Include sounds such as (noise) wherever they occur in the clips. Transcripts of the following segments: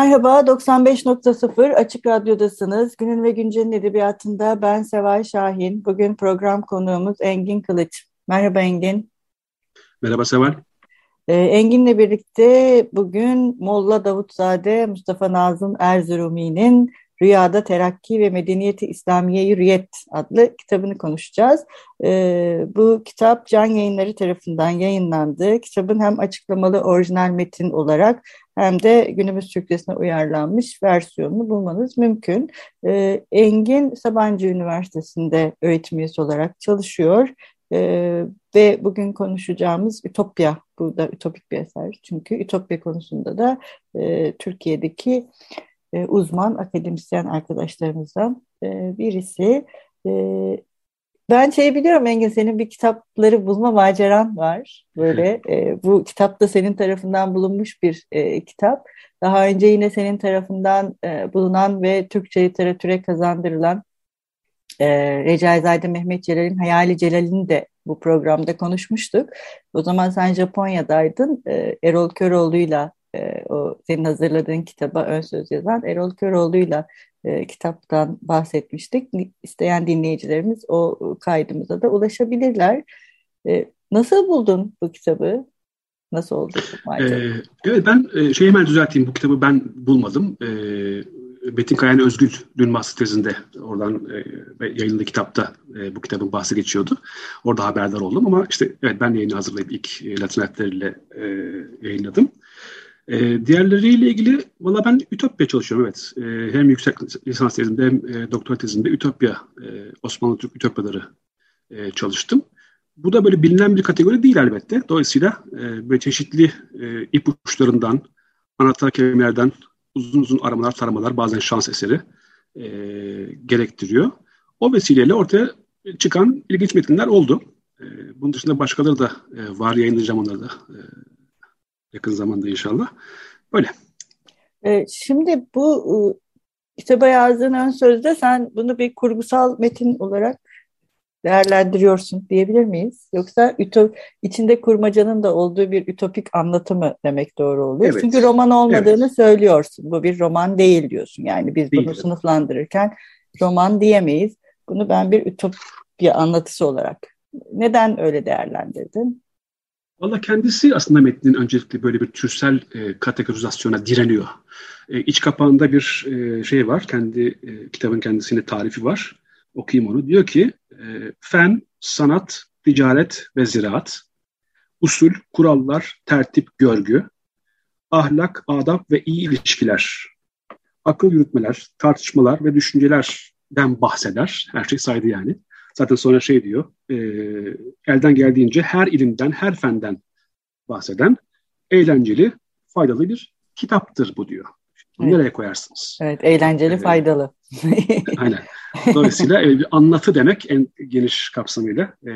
Merhaba, 95.0 Açık Radyo'dasınız. Günün ve Güncel'in edebiyatında ben Seval Şahin. Bugün program konuğumuz Engin Kılıç. Merhaba Engin. Merhaba Seval. Ee, Engin'le birlikte bugün Molla Davutzade, Mustafa Nazım Erzurumi'nin Rüyada Terakki ve Medeniyeti İslamiye Hürriyet adlı kitabını konuşacağız. Ee, bu kitap Can Yayınları tarafından yayınlandı. Kitabın hem açıklamalı orijinal metin olarak hem de günümüz Türkçesine uyarlanmış versiyonunu bulmanız mümkün. Ee, Engin Sabancı Üniversitesi'nde öğretim üyesi olarak çalışıyor. Ee, ve bugün konuşacağımız Ütopya, bu da ütopik bir eser. Çünkü Ütopya konusunda da e, Türkiye'deki e, uzman akademisyen arkadaşlarımızdan e, birisi. E, ben şey biliyorum Engin senin bir kitapları bulma maceran var. Böyle (laughs) e, bu kitap da senin tarafından bulunmuş bir e, kitap. Daha önce yine senin tarafından e, bulunan ve Türkçe literatüre kazandırılan e, Recaizade Mehmet Celal'in Hayali Celal'ini de bu programda konuşmuştuk. O zaman sen Japonya'daydın. E, Erol Köroğlu'yla e, o senin hazırladığın kitaba ön söz yazan Erol Köroğlu'yla e, kitaptan bahsetmiştik. İsteyen dinleyicilerimiz o kaydımıza da ulaşabilirler. E, nasıl buldun bu kitabı? Nasıl oldu Ee, evet ben e, şeyi hemen düzelteyim. Bu kitabı ben bulmadım. E, Metin Kayan Özgül'ün master tezinde oradan e, yayınlı kitapta e, bu kitabın bahsi geçiyordu. Orada haberdar oldum ama işte evet ben yayını hazırlayıp ilk e, Latin harfleriyle e, yayınladım. E, diğerleriyle ilgili valla ben Ütopya çalışıyorum evet. E, hem yüksek lisans tezimde hem e, doktora tezimde Ütopya, e, Osmanlı Türk Ütopyaları e, çalıştım. Bu da böyle bilinen bir kategori değil elbette. Dolayısıyla e, böyle çeşitli e, ipuçlarından, anahtar kelimelerden uzun uzun aramalar, taramalar bazen şans eseri e, gerektiriyor. O vesileyle ortaya çıkan ilginç metinler oldu. E, bunun dışında başkaları da e, var yayınlayacağım onları da e, yakın zamanda inşallah. Böyle. E, şimdi bu e, kitaba yazdığın ön sözde sen bunu bir kurgusal metin olarak değerlendiriyorsun diyebilir miyiz? Yoksa ütop, içinde kurmacanın da olduğu bir ütopik anlatımı demek doğru oluyor. Evet. Çünkü roman olmadığını evet. söylüyorsun. Bu bir roman değil diyorsun. Yani biz değil. bunu sınıflandırırken roman diyemeyiz. Bunu ben bir ütopya anlatısı olarak. Neden öyle değerlendirdin? Valla kendisi aslında metnin öncelikle böyle bir türsel e, kategorizasyona direniyor. E, iç kapağında bir e, şey var, kendi e, kitabın kendisine tarifi var. Okuyayım onu. Diyor ki, e, fen, sanat, ticaret ve ziraat, usul, kurallar, tertip, görgü, ahlak, adab ve iyi ilişkiler, akıl yürütmeler, tartışmalar ve düşüncelerden bahseder. Her şey saydı yani. Zaten sonra şey diyor, e, elden geldiğince her ilimden, her fenden bahseden eğlenceli, faydalı bir kitaptır bu diyor. Evet. Nereye koyarsınız? Evet, eğlenceli, ee, faydalı. (laughs) aynen. Dolayısıyla e, bir anlatı demek en geniş kapsamıyla e,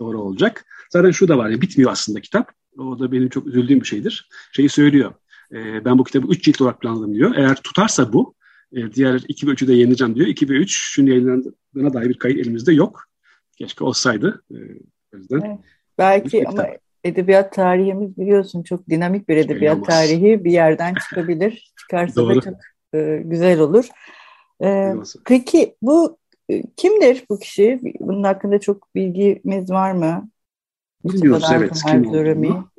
doğru olacak. Zaten şu da var, ya, bitmiyor aslında kitap. O da benim çok üzüldüğüm bir şeydir. Şeyi söylüyor, e, ben bu kitabı üç cilt olarak planladım diyor. Eğer tutarsa bu, e, diğer 2 ve 3'ü de yayınlayacağım diyor. 2 ve 3 şunu yayınlandığına dair bir kayıt elimizde yok. Keşke olsaydı. E, o yüzden. Evet, belki ama edebiyat tarihimiz biliyorsun çok dinamik bir edebiyat Şey tarihi bir yerden çıkabilir. (laughs) Çıkarsa da çok e, güzel olur. E, peki bu e, kimdir bu kişi? Bunun hakkında çok bilgimiz var mı? Bilmiyoruz evet. Kim olduğunu.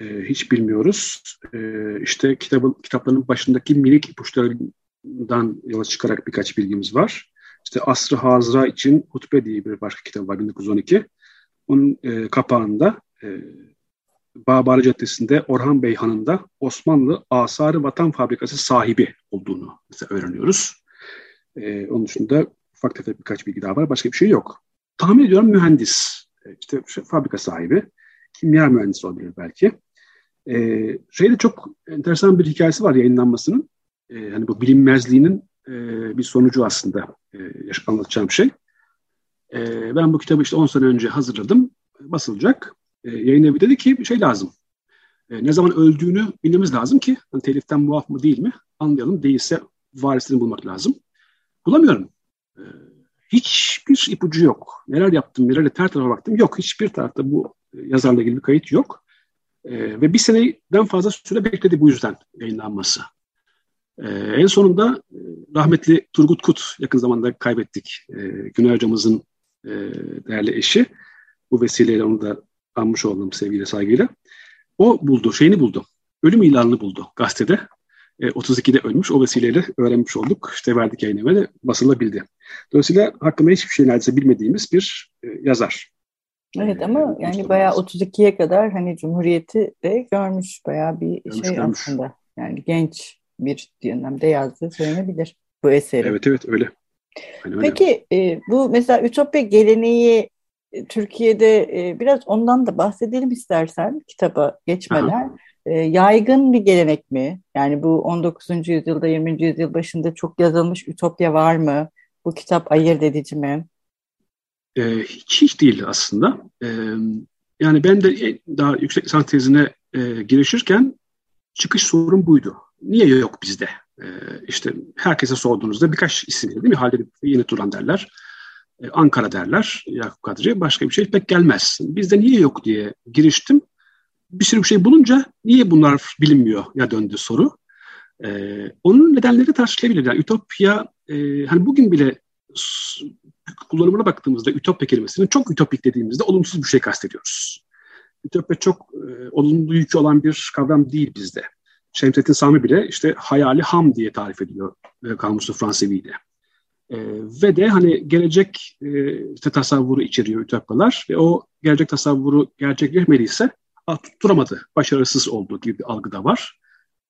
E, hiç bilmiyoruz. E, işte kitabın kitapların başındaki minik ipuçları dan yola çıkarak birkaç bilgimiz var. İşte Asr-ı Hazra için Hutbe diye bir başka kitap var 1912. Onun e, kapağında e, Bağbari Caddesi'nde Orhan Bey Hanı'nda Osmanlı Asarı Vatan Fabrikası sahibi olduğunu öğreniyoruz. E, onun dışında ufak tefek birkaç bilgi daha var. Başka bir şey yok. tahmin ediyorum mühendis. E, işte fabrika sahibi. Kimya mühendisi olabilir belki. E, şeyde çok enteresan bir hikayesi var yayınlanmasının. E, hani bu bilinmezliğinin e, bir sonucu aslında e, anlatacağım şey. E, ben bu kitabı işte 10 sene önce hazırladım. Basılacak. E, yayın evi dedi ki şey lazım. E, ne zaman öldüğünü bilmemiz lazım ki hani teliften muaf mı değil mi anlayalım. Değilse varisini bulmak lazım. Bulamıyorum. E, hiçbir ipucu yok. Neler yaptım, nelerle ter tarafa baktım. Yok, hiçbir tarafta bu yazarla ilgili bir kayıt yok. E, ve bir seneden fazla süre bekledi bu yüzden yayınlanması. E, en sonunda e, rahmetli Turgut Kut yakın zamanda kaybettik. E, Güney hocamızın e, değerli eşi. Bu vesileyle onu da anmış oldum sevgiyle saygıyla. O buldu, şeyini buldu. Ölüm ilanını buldu gazetede. E, 32'de ölmüş. O vesileyle öğrenmiş olduk. İşte verdik yayına ve basılabildi. Dolayısıyla hakkında hiçbir şey neredeyse bilmediğimiz bir e, yazar. Evet ama e, yani bayağı 32'ye kadar hani Cumhuriyeti de görmüş bayağı bir görmüş, şey görmüş. aslında. Yani genç bir dönemde yazdığı söylenebilir bu eseri. Evet evet öyle. Öyle. Peki e, bu mesela Ütopya geleneği e, Türkiye'de e, biraz ondan da bahsedelim istersen kitaba geçmeden. E, yaygın bir gelenek mi? Yani bu 19. yüzyılda 20. yüzyıl başında çok yazılmış Ütopya var mı? Bu kitap ayırt edici mi? E, hiç hiç değil aslında. E, yani ben de daha yüksek lisans tezine e, girişirken çıkış sorun buydu. Niye yok bizde? E, işte herkese sorduğunuzda birkaç isim değil mi? Halil Yeni Turan derler. E, Ankara derler Yakup Kadri. Başka bir şey pek gelmez. Bizde niye yok diye giriştim. Bir sürü bir şey bulunca niye bunlar bilinmiyor ya döndü soru. Ee, onun nedenleri tartışılabilir. Yani ütopya e, hani bugün bile kullanımına baktığımızda ütopya kelimesinin çok ütopik dediğimizde olumsuz bir şey kastediyoruz. Ütopya çok e, olumlu yükü olan bir kavram değil bizde. Şemsettin Sami bile işte hayali ham diye tarif ediyor e, Kamusu Fransevi'de. E, ve de hani gelecek e, işte tasavvuru içeriyor ütopyalar ve o gelecek tasavvuru gerçekleşmediyse tutturamadı, başarısız olduğu gibi bir algı da var.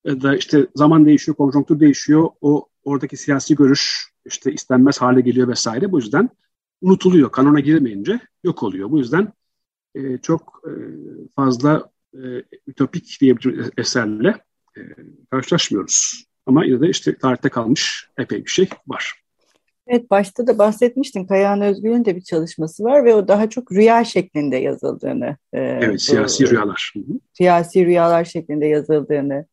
E, da işte zaman değişiyor, konjonktür değişiyor, o oradaki siyasi görüş işte istenmez hale geliyor vesaire. Bu yüzden unutuluyor, kanona girmeyince yok oluyor. Bu yüzden e, çok e, fazla e, ütopik diyebileceğimiz eserle e, karşılaşmıyoruz. Ama yine de işte tarihte kalmış epey bir şey var. Evet başta da bahsetmiştin Kayahan Özgür'ün de bir çalışması var ve o daha çok rüya şeklinde yazıldığını. E, evet bu, siyasi rüyalar. Siyasi rüyalar şeklinde yazıldığını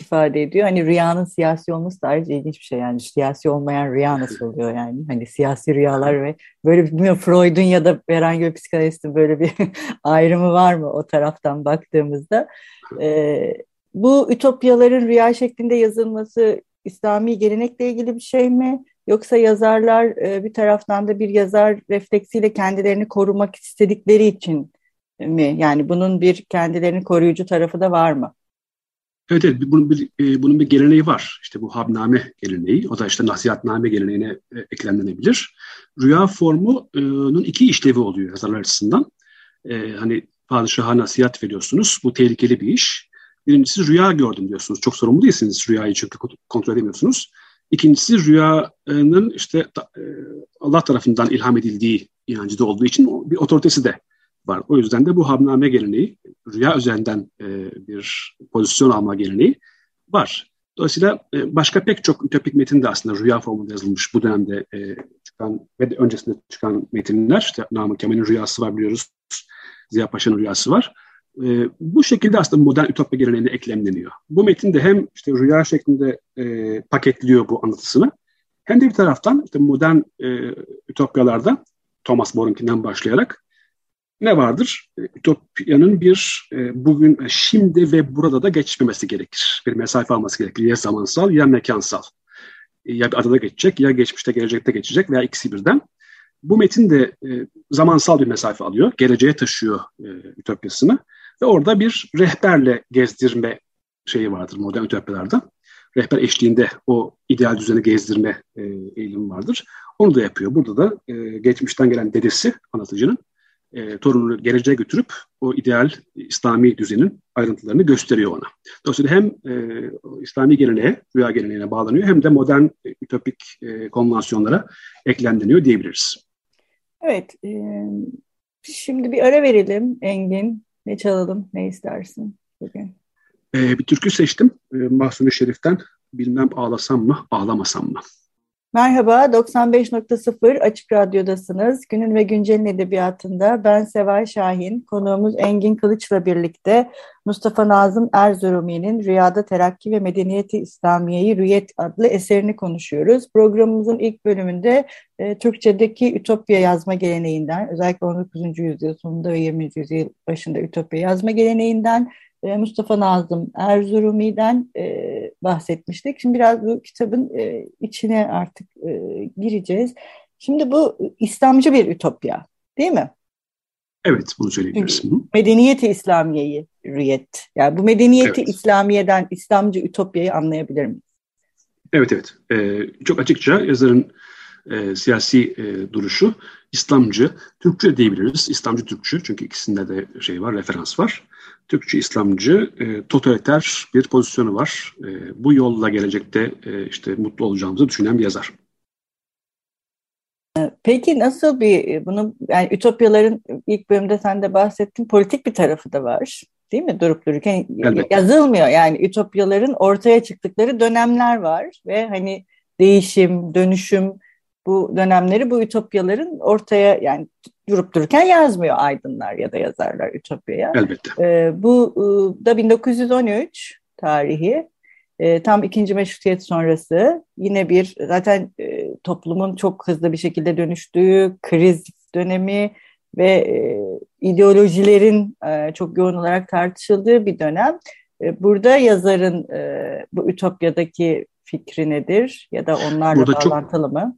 ifade ediyor. Hani rüyanın siyasi olması da ayrıca ilginç bir şey. Yani siyasi olmayan rüya nasıl oluyor yani? Hani siyasi rüyalar ve böyle bilmiyorum Freud'un ya da herhangi bir psikanalistin böyle bir (laughs) ayrımı var mı o taraftan baktığımızda? Ee, bu ütopyaların rüya şeklinde yazılması İslami gelenekle ilgili bir şey mi? Yoksa yazarlar e, bir taraftan da bir yazar refleksiyle kendilerini korumak istedikleri için mi? Yani bunun bir kendilerini koruyucu tarafı da var mı? Evet, evet bunun bir, e, bunun bir geleneği var. İşte bu habname geleneği. O da işte nasihatname geleneğine e, eklemlenebilir. Rüya formunun iki işlevi oluyor yazarlar açısından. E, hani padişaha nasihat veriyorsunuz. Bu tehlikeli bir iş. Birincisi rüya gördüm diyorsunuz. Çok sorumlu değilsiniz rüyayı çünkü kontrol edemiyorsunuz. İkincisi rüyanın işte e, Allah tarafından ilham edildiği inancı olduğu için bir otoritesi de var. O yüzden de bu habname geleneği, rüya üzerinden e, bir pozisyon alma geleneği var. Dolayısıyla e, başka pek çok ütopik metin de aslında rüya formunda yazılmış bu dönemde çıkan ve de öncesinde çıkan metinler. İşte Namık Kemal'in rüyası var biliyoruz. Ziya Paşa'nın rüyası var. E, bu şekilde aslında modern ütopya geleneğine eklemleniyor. Bu metin de hem işte rüya şeklinde e, paketliyor bu anlatısını hem de bir taraftan işte modern e, ütopyalarda Thomas More'unkinden başlayarak ne vardır? E, ütopyanın bir e, bugün, e, şimdi ve burada da geçmemesi gerekir. Bir mesafe alması gerekir. Ya zamansal ya mekansal. Ya bir adada geçecek ya geçmişte gelecekte geçecek veya ikisi birden. Bu metin de e, zamansal bir mesafe alıyor. Geleceğe taşıyor e, ütopyasını. Ve orada bir rehberle gezdirme şeyi vardır modern ütopyalarda. Rehber eşliğinde o ideal düzeni gezdirme e, eğilimi vardır. Onu da yapıyor. Burada da e, geçmişten gelen dedesi anlatıcının e, torununu geleceğe götürüp o ideal İslami düzenin ayrıntılarını gösteriyor ona. Dolayısıyla hem e, İslami geleneğe, rüya geleneğine bağlanıyor hem de modern e, ütopik e, konvansiyonlara eklemleniyor diyebiliriz. Evet, e, şimdi bir ara verelim Engin. Ne çalalım, ne istersin bugün? E, bir türkü seçtim. E, Mahsuni Şerif'ten Bilmem ağlasam mı, ağlamasam mı? Merhaba, 95.0 Açık Radyo'dasınız. Günün ve Güncel'in edebiyatında ben Seval Şahin, konuğumuz Engin Kılıç'la birlikte Mustafa Nazım Erzurumi'nin Rüyada Terakki ve Medeniyeti İslamiye'yi Rüyet adlı eserini konuşuyoruz. Programımızın ilk bölümünde e, Türkçedeki Ütopya yazma geleneğinden, özellikle 19. yüzyıl sonunda ve 20. yüzyıl başında Ütopya yazma geleneğinden e, Mustafa Nazım Erzurumi'den e, bahsetmiştik. Şimdi biraz bu kitabın e, içine artık e, gireceğiz. Şimdi bu İslamcı bir ütopya değil mi? Evet bunu söyleyebiliriz. Medeniyeti İslamiye'yi rüyet. Yani bu medeniyeti evet. İslamiye'den İslamcı ütopyayı anlayabilir miyiz? Evet evet. Ee, çok açıkça yazarın e, siyasi e, duruşu İslamcı, Türkçe diyebiliriz. İslamcı Türkçü çünkü ikisinde de şey var, referans var. Türkçe İslamcı e, totaliter bir pozisyonu var. E, bu yolla gelecekte e, işte mutlu olacağımızı düşünen bir yazar. Peki nasıl bir bunu yani ütopyaların ilk bölümde sen de bahsettin politik bir tarafı da var değil mi durup dururken Elbette. yazılmıyor yani ütopyaların ortaya çıktıkları dönemler var ve hani değişim dönüşüm bu dönemleri bu ütopyaların ortaya yani durup dururken yazmıyor aydınlar ya da yazarlar ütopyaya. Elbette. E, bu e, da 1913 tarihi. E, tam ikinci meşrutiyet sonrası yine bir zaten e, toplumun çok hızlı bir şekilde dönüştüğü kriz dönemi ve e, ideolojilerin e, çok yoğun olarak tartışıldığı bir dönem. E, burada yazarın e, bu ütopyadaki fikri nedir ya da onlarla burada bağlantılı çok, mı?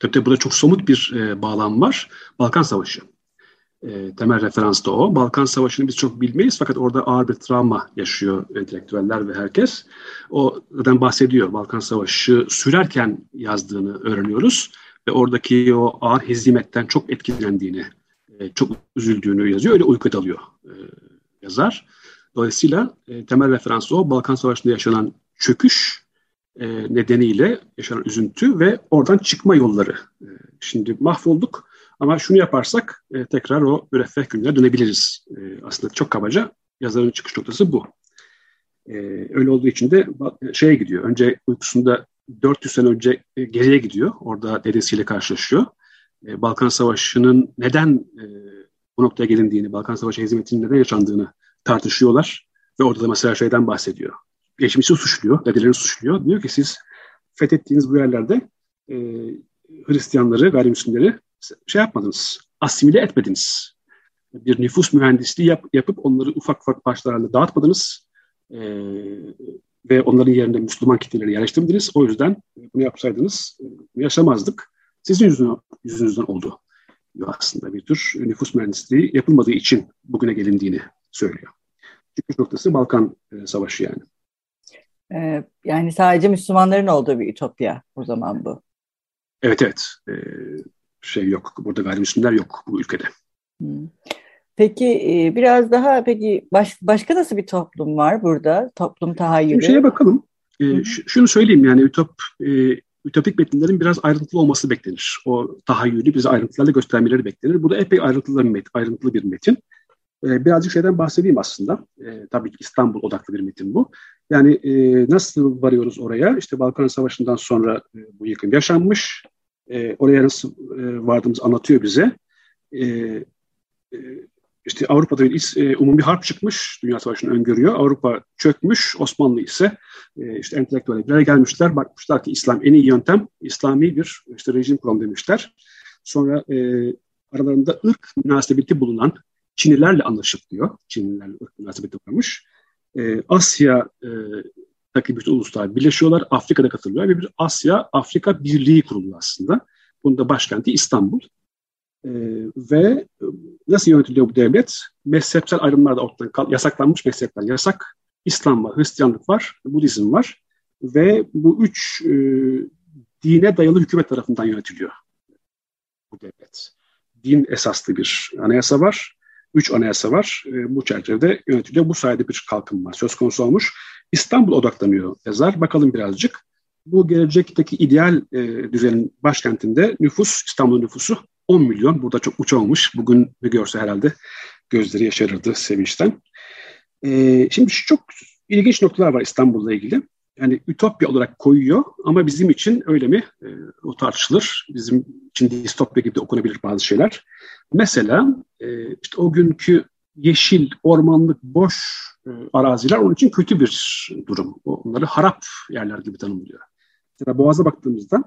Tabii tabii burada çok somut bir e, bağlam var. Balkan Savaşı. E, temel referans da o. Balkan Savaşı'nı biz çok bilmeyiz fakat orada ağır bir travma yaşıyor entelektüeller ve herkes. O zaten bahsediyor. Balkan Savaşı sürerken yazdığını öğreniyoruz. Ve oradaki o ağır hezimetten çok etkilendiğini, e, çok üzüldüğünü yazıyor. Öyle uyku dalıyor e, yazar. Dolayısıyla e, temel referans o. Balkan Savaşı'nda yaşanan çöküş e, nedeniyle yaşanan üzüntü ve oradan çıkma yolları. E, şimdi mahvolduk ama şunu yaparsak e, tekrar o müreffeh günlere dönebiliriz. E, aslında çok kabaca yazarın çıkış noktası bu. E, öyle olduğu için de şeye gidiyor. Önce uykusunda 400 sene önce e, geriye gidiyor. Orada dedesiyle karşılaşıyor. E, Balkan Savaşı'nın neden e, bu noktaya gelindiğini, Balkan Savaşı hizmetinin neden yaşandığını tartışıyorlar. Ve orada da mesela şeyden bahsediyor geçmişi suçluyor, dedelerini suçluyor. Diyor ki siz fethettiğiniz bu yerlerde e, Hristiyanları, gayrimüslimleri şey yapmadınız, asimile etmediniz. Bir nüfus mühendisliği yap, yapıp onları ufak ufak parçalarla dağıtmadınız. E, ve onların yerine Müslüman kitleleri yerleştirmediniz. O yüzden bunu yapsaydınız e, yaşamazdık. Sizin yüzünden, yüzünüzden oldu. Aslında bir tür nüfus mühendisliği yapılmadığı için bugüne gelindiğini söylüyor. Çıkış noktası Balkan e, Savaşı yani. Ee, yani sadece Müslümanların olduğu bir ütopya o zaman bu. Evet evet. Ee, şey yok. Burada gayrimüslimler yok bu ülkede. Hmm. Peki e, biraz daha peki baş, başka nasıl bir toplum var burada? Toplum tahayyülü. Bir şeye bakalım. Ee, şunu söyleyeyim yani ütop e, ütopik metinlerin biraz ayrıntılı olması beklenir. O tahayyülü bize ayrıntılarla göstermeleri beklenir. Bu da epey ayrıntılı bir metin. Ayrıntılı bir metin. Ee, birazcık şeyden bahsedeyim aslında. E, tabii ki İstanbul odaklı bir metin bu. Yani e, nasıl varıyoruz oraya? İşte Balkan Savaşı'ndan sonra e, bu yıkım yaşanmış. E, oraya nasıl e, vardığımızı anlatıyor bize. E, e, işte Avrupa'da bir e, umumi harp çıkmış, Dünya Savaşı'nı öngörüyor. Avrupa çökmüş, Osmanlı ise e, işte entelektüellere gelmişler, bakmışlar ki İslam en iyi yöntem, İslami bir işte rejim kuram demişler. Sonra e, aralarında ırk münasebeti bulunan Çinlilerle anlaşıp diyor. Çinlilerle ırk münasebeti varmış. E, Asya e, taki bütün uluslar birleşiyorlar. Afrika'da katılıyor ve bir Asya-Afrika Birliği kuruluyor aslında. Bunun da başkenti İstanbul. E, ve nasıl yönetiliyor bu devlet? Mezhepsel ayrımlar da ortadan kal- yasaklanmış mezhepler yasak. İslam var, Hristiyanlık var, Budizm var ve bu üç e, dine dayalı hükümet tarafından yönetiliyor bu devlet. Din esaslı bir anayasa var üç anayasa var. E, bu çerçevede yönetiliyor. Bu sayede bir kalkınma söz konusu olmuş. İstanbul odaklanıyor yazar. Bakalım birazcık. bu gelecekteki ideal e, düzenin başkentinde nüfus, İstanbul nüfusu 10 milyon. Burada çok uçamamış. Bugün bir görse herhalde gözleri yaşarırdı sevinçten. E, şimdi çok ilginç noktalar var İstanbul'la ilgili. Yani ütopya olarak koyuyor ama bizim için öyle mi? E, o tartışılır. Bizim için distopya gibi de okunabilir bazı şeyler. Mesela e, işte o günkü yeşil, ormanlık, boş e, araziler onun için kötü bir durum. Onları harap yerler gibi tanımlıyor. Mesela Boğaz'a baktığımızda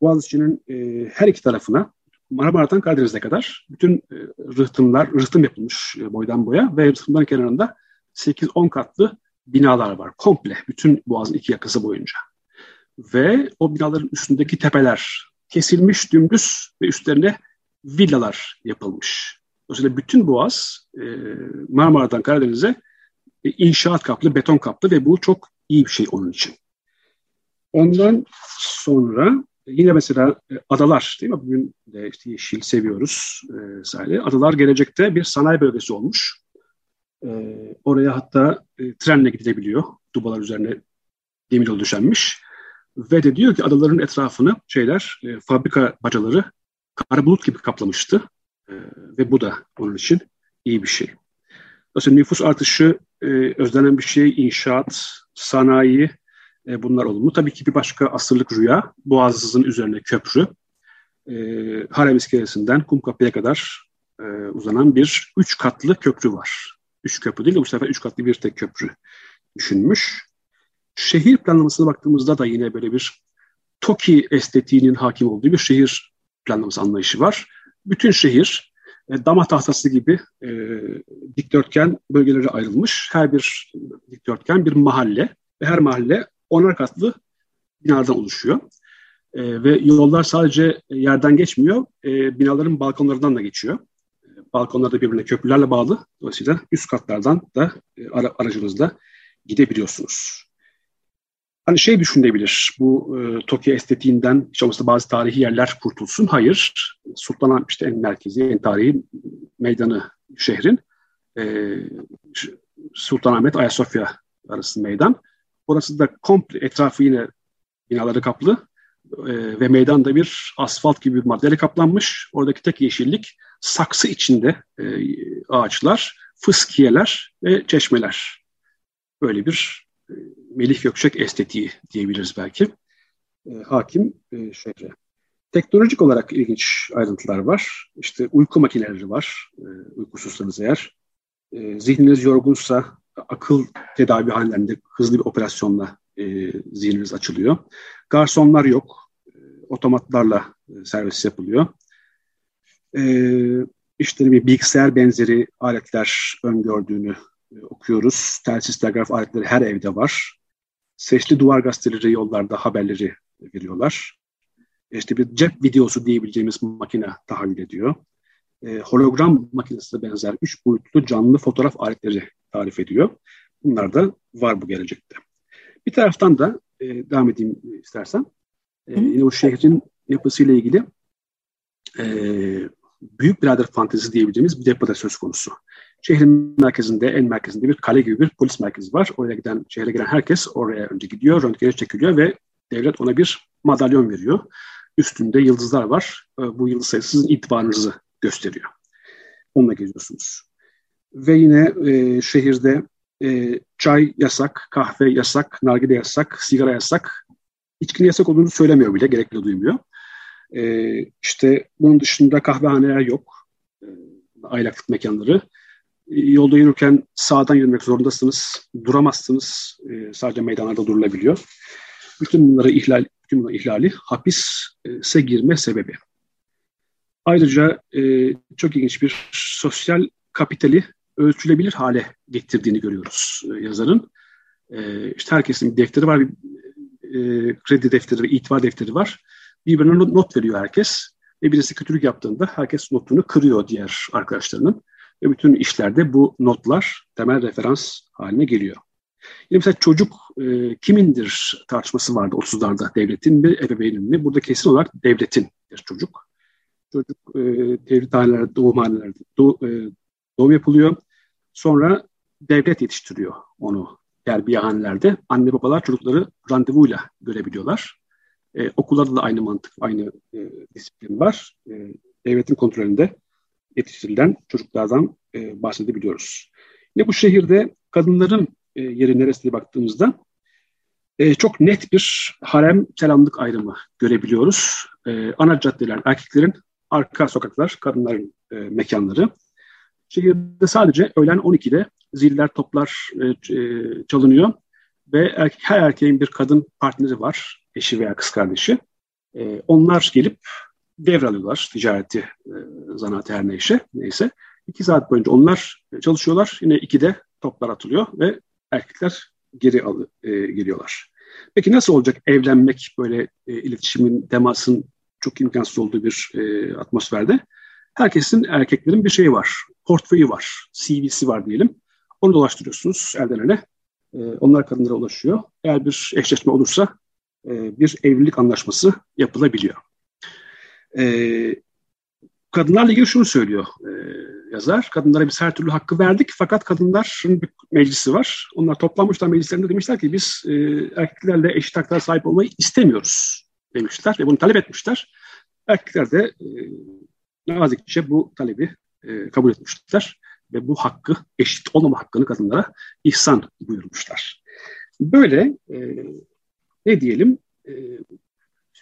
Boğaziçi'nin e, her iki tarafına Marmara'dan Karadeniz'e kadar bütün e, rıhtımlar, rıhtım yapılmış e, boydan boya ve rıhtımların kenarında 8-10 katlı binalar var. Komple bütün Boğaz'ın iki yakası boyunca. Ve o binaların üstündeki tepeler kesilmiş dümdüz ve üstlerine villalar yapılmış. Dolayısıyla bütün Boğaz e, Marmara'dan Karadeniz'e e, inşaat kaplı, beton kaplı ve bu çok iyi bir şey onun için. Ondan sonra yine mesela e, adalar değil mi? Bugün de işte yeşil seviyoruz e. Adalar gelecekte bir sanayi bölgesi olmuş. E, oraya hatta e, trenle gidilebiliyor. Dubalar üzerine demir yol düşenmiş. Ve de diyor ki adaların etrafını şeyler, e, fabrika bacaları kara bulut gibi kaplamıştı. E, ve bu da onun için iyi bir şey. Dolayısıyla nüfus artışı e, özlenen bir şey, inşaat, sanayi, e, bunlar olumlu. Tabii ki bir başka asırlık rüya, Boğaz'ın üzerine köprü. E, Harem İskelesi'nden Kumkapı'ya kadar e, uzanan bir üç katlı köprü var. Üç köprü değil de bu sefer üç katlı bir tek köprü düşünmüş. Şehir planlamasına baktığımızda da yine böyle bir TOKİ estetiğinin hakim olduğu bir şehir planlaması anlayışı var. Bütün şehir e, dama tahtası gibi e, dikdörtgen bölgelere ayrılmış. Her bir dikdörtgen bir mahalle ve her mahalle onar katlı binalardan oluşuyor. E, ve yollar sadece yerden geçmiyor, e, binaların balkonlarından da geçiyor. Balkonlar da birbirine köprülerle bağlı. Dolayısıyla üst katlardan da e, ara, aracınızla gidebiliyorsunuz. Hani şey düşünebilir, bu e, Tokyo estetiğinden hiç bazı tarihi yerler kurtulsun. Hayır, Sultanahmet işte en merkezi, en tarihi meydanı şehrin. E, Sultanahmet, Ayasofya arası meydan. Orası da komple etrafı yine binaları kaplı e, ve meydanda bir asfalt gibi bir maddeyle kaplanmış. Oradaki tek yeşillik saksı içinde e, ağaçlar, fıskiyeler ve çeşmeler. Böyle bir e, Melih Gökçek estetiği diyebiliriz belki. E, hakim e, şehre. Teknolojik olarak ilginç ayrıntılar var. İşte uyku makineleri var, e, uykusuzsanız eğer. E, zihniniz yorgunsa akıl tedavi hanelerinde hızlı bir operasyonla e, zihniniz açılıyor. Garsonlar yok. E, otomatlarla e, servis yapılıyor. E, işte bir bilgisayar benzeri aletler öngördüğünü e, okuyoruz. Telsiz telgraf aletleri her evde var. Sesli duvar gazeteleri yollarda haberleri veriyorlar. İşte bir cep videosu diyebileceğimiz makine tahayyül ediyor. E, hologram makinesine benzer üç boyutlu canlı fotoğraf aletleri tarif ediyor. Bunlar da var bu gelecekte. Bir taraftan da e, devam edeyim istersen. E, yine o şehrin yapısıyla ilgili e, büyük birader fantezisi diyebileceğimiz bir depo da söz konusu. Şehrin merkezinde, en merkezinde bir kale gibi bir polis merkezi var. Oraya giden, şehre giren herkes oraya önce gidiyor, röntgene çekiliyor ve devlet ona bir madalyon veriyor. Üstünde yıldızlar var. E, bu yıldız sayısı sizin itibarınızı gösteriyor. Onunla geziyorsunuz ve yine e, şehirde e, çay yasak, kahve yasak, nargile yasak, sigara yasak. İçkinin yasak olduğunu söylemiyor bile, gerekli duymuyor. E, işte bunun dışında kahvehaneler yok, e, aylaklık mekanları. E, yolda yürürken sağdan yürümek zorundasınız, duramazsınız, e, sadece meydanlarda durulabiliyor. Bütün bunları ihlal, bütün bunları ihlali hapise girme sebebi. Ayrıca e, çok ilginç bir sosyal kapitali ölçülebilir hale getirdiğini görüyoruz e, yazarın. E, işte herkesin bir defteri var, bir e, kredi defteri ve itibar defteri var. Birbirine not veriyor herkes. Ve birisi kötülük yaptığında herkes notunu kırıyor diğer arkadaşlarının. Ve bütün işlerde bu notlar temel referans haline geliyor. Yine mesela çocuk e, kimindir tartışması vardı 30'larda devletin mi ebeveynin mi? Burada kesin olarak devletin bir çocuk. Çocuk e, devlet hanelerde, doğumhanelerde doğ, e, doğum yapılıyor. Sonra devlet yetiştiriyor onu terbiyehanelerde anne babalar çocukları randevuyla görebiliyorlar. E, okullarda da aynı mantık, aynı e, disiplin var. E, devletin kontrolünde yetiştirilen çocuklardan e, bahsedebiliyoruz. Yine bu şehirde kadınların e, yeri neresi diye baktığımızda e, çok net bir harem selamlık ayrımı görebiliyoruz. E, ana caddeler erkeklerin, arka sokaklar kadınların e, mekanları. Şehirde sadece öğlen 12'de ziller, toplar e, e, çalınıyor ve erkek, her erkeğin bir kadın partneri var, eşi veya kız kardeşi. E, onlar gelip devralıyorlar ticareti, e, zanaatı her neyse. neyse. İki saat boyunca onlar çalışıyorlar. Yine ikide toplar atılıyor ve erkekler geri al, e, geliyorlar. Peki nasıl olacak evlenmek böyle e, iletişimin, temasın çok imkansız olduğu bir e, atmosferde? Herkesin, erkeklerin bir şeyi var. Portföyü var, CV'si var diyelim. Onu dolaştırıyorsunuz elden ele. E, onlar kadınlara ulaşıyor. Eğer bir eşleşme olursa e, bir evlilik anlaşması yapılabiliyor. E, kadınlarla ilgili şunu söylüyor e, yazar. Kadınlara biz her türlü hakkı verdik fakat kadınların bir meclisi var. Onlar toplanmışlar meclislerinde demişler ki biz e, erkeklerle eşit haklara sahip olmayı istemiyoruz demişler ve bunu talep etmişler. Erkekler de nazikçe bu talebi kabul etmişler ve bu hakkı eşit olmama hakkını kadınlara ihsan buyurmuşlar. Böyle e, ne diyelim? E,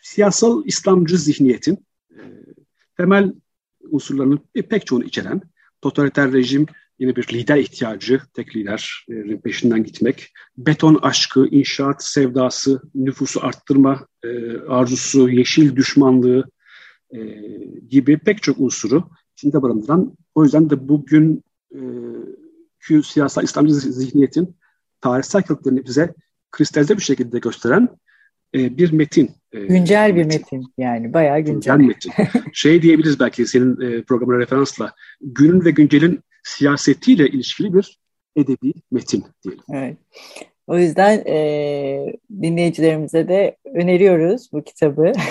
siyasal İslamcı zihniyetin e, temel unsurlarının pek çoğunu içeren totaliter rejim yine bir lider ihtiyacı, tek liderin peşinden gitmek, beton aşkı, inşaat sevdası, nüfusu arttırma e, arzusu, yeşil düşmanlığı e, gibi pek çok unsuru içinde barındıran, o yüzden de bugün e, siyasal İslamcı zihniyetin tarihsel köklerini bize kristalize bir şekilde gösteren e, bir metin. E, güncel bir metin. metin yani bayağı güncel. Güncel metin. (laughs) şey diyebiliriz belki senin e, programına referansla günün ve güncelin siyasetiyle ilişkili bir edebi metin diyelim. Evet. O yüzden e, dinleyicilerimize de öneriyoruz bu kitabı. (laughs)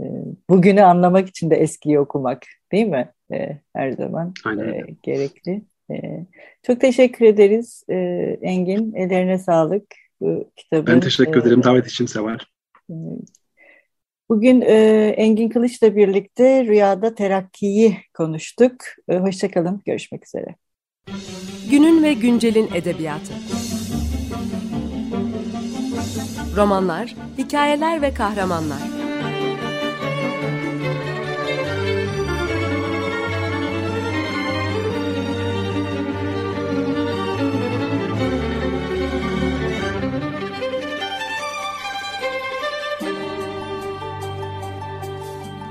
E, bugünü anlamak için de eskiyi okumak değil mi? E, her zaman e, gerekli. E, çok teşekkür ederiz e, Engin. Ellerine sağlık bu kitabın. Ben teşekkür ederim davet için Seval. Bugün e, Engin Kılıç'la birlikte Rüyada Terakki'yi konuştuk. E, Hoşçakalın, görüşmek üzere. Günün ve güncelin edebiyatı. Romanlar, hikayeler ve kahramanlar.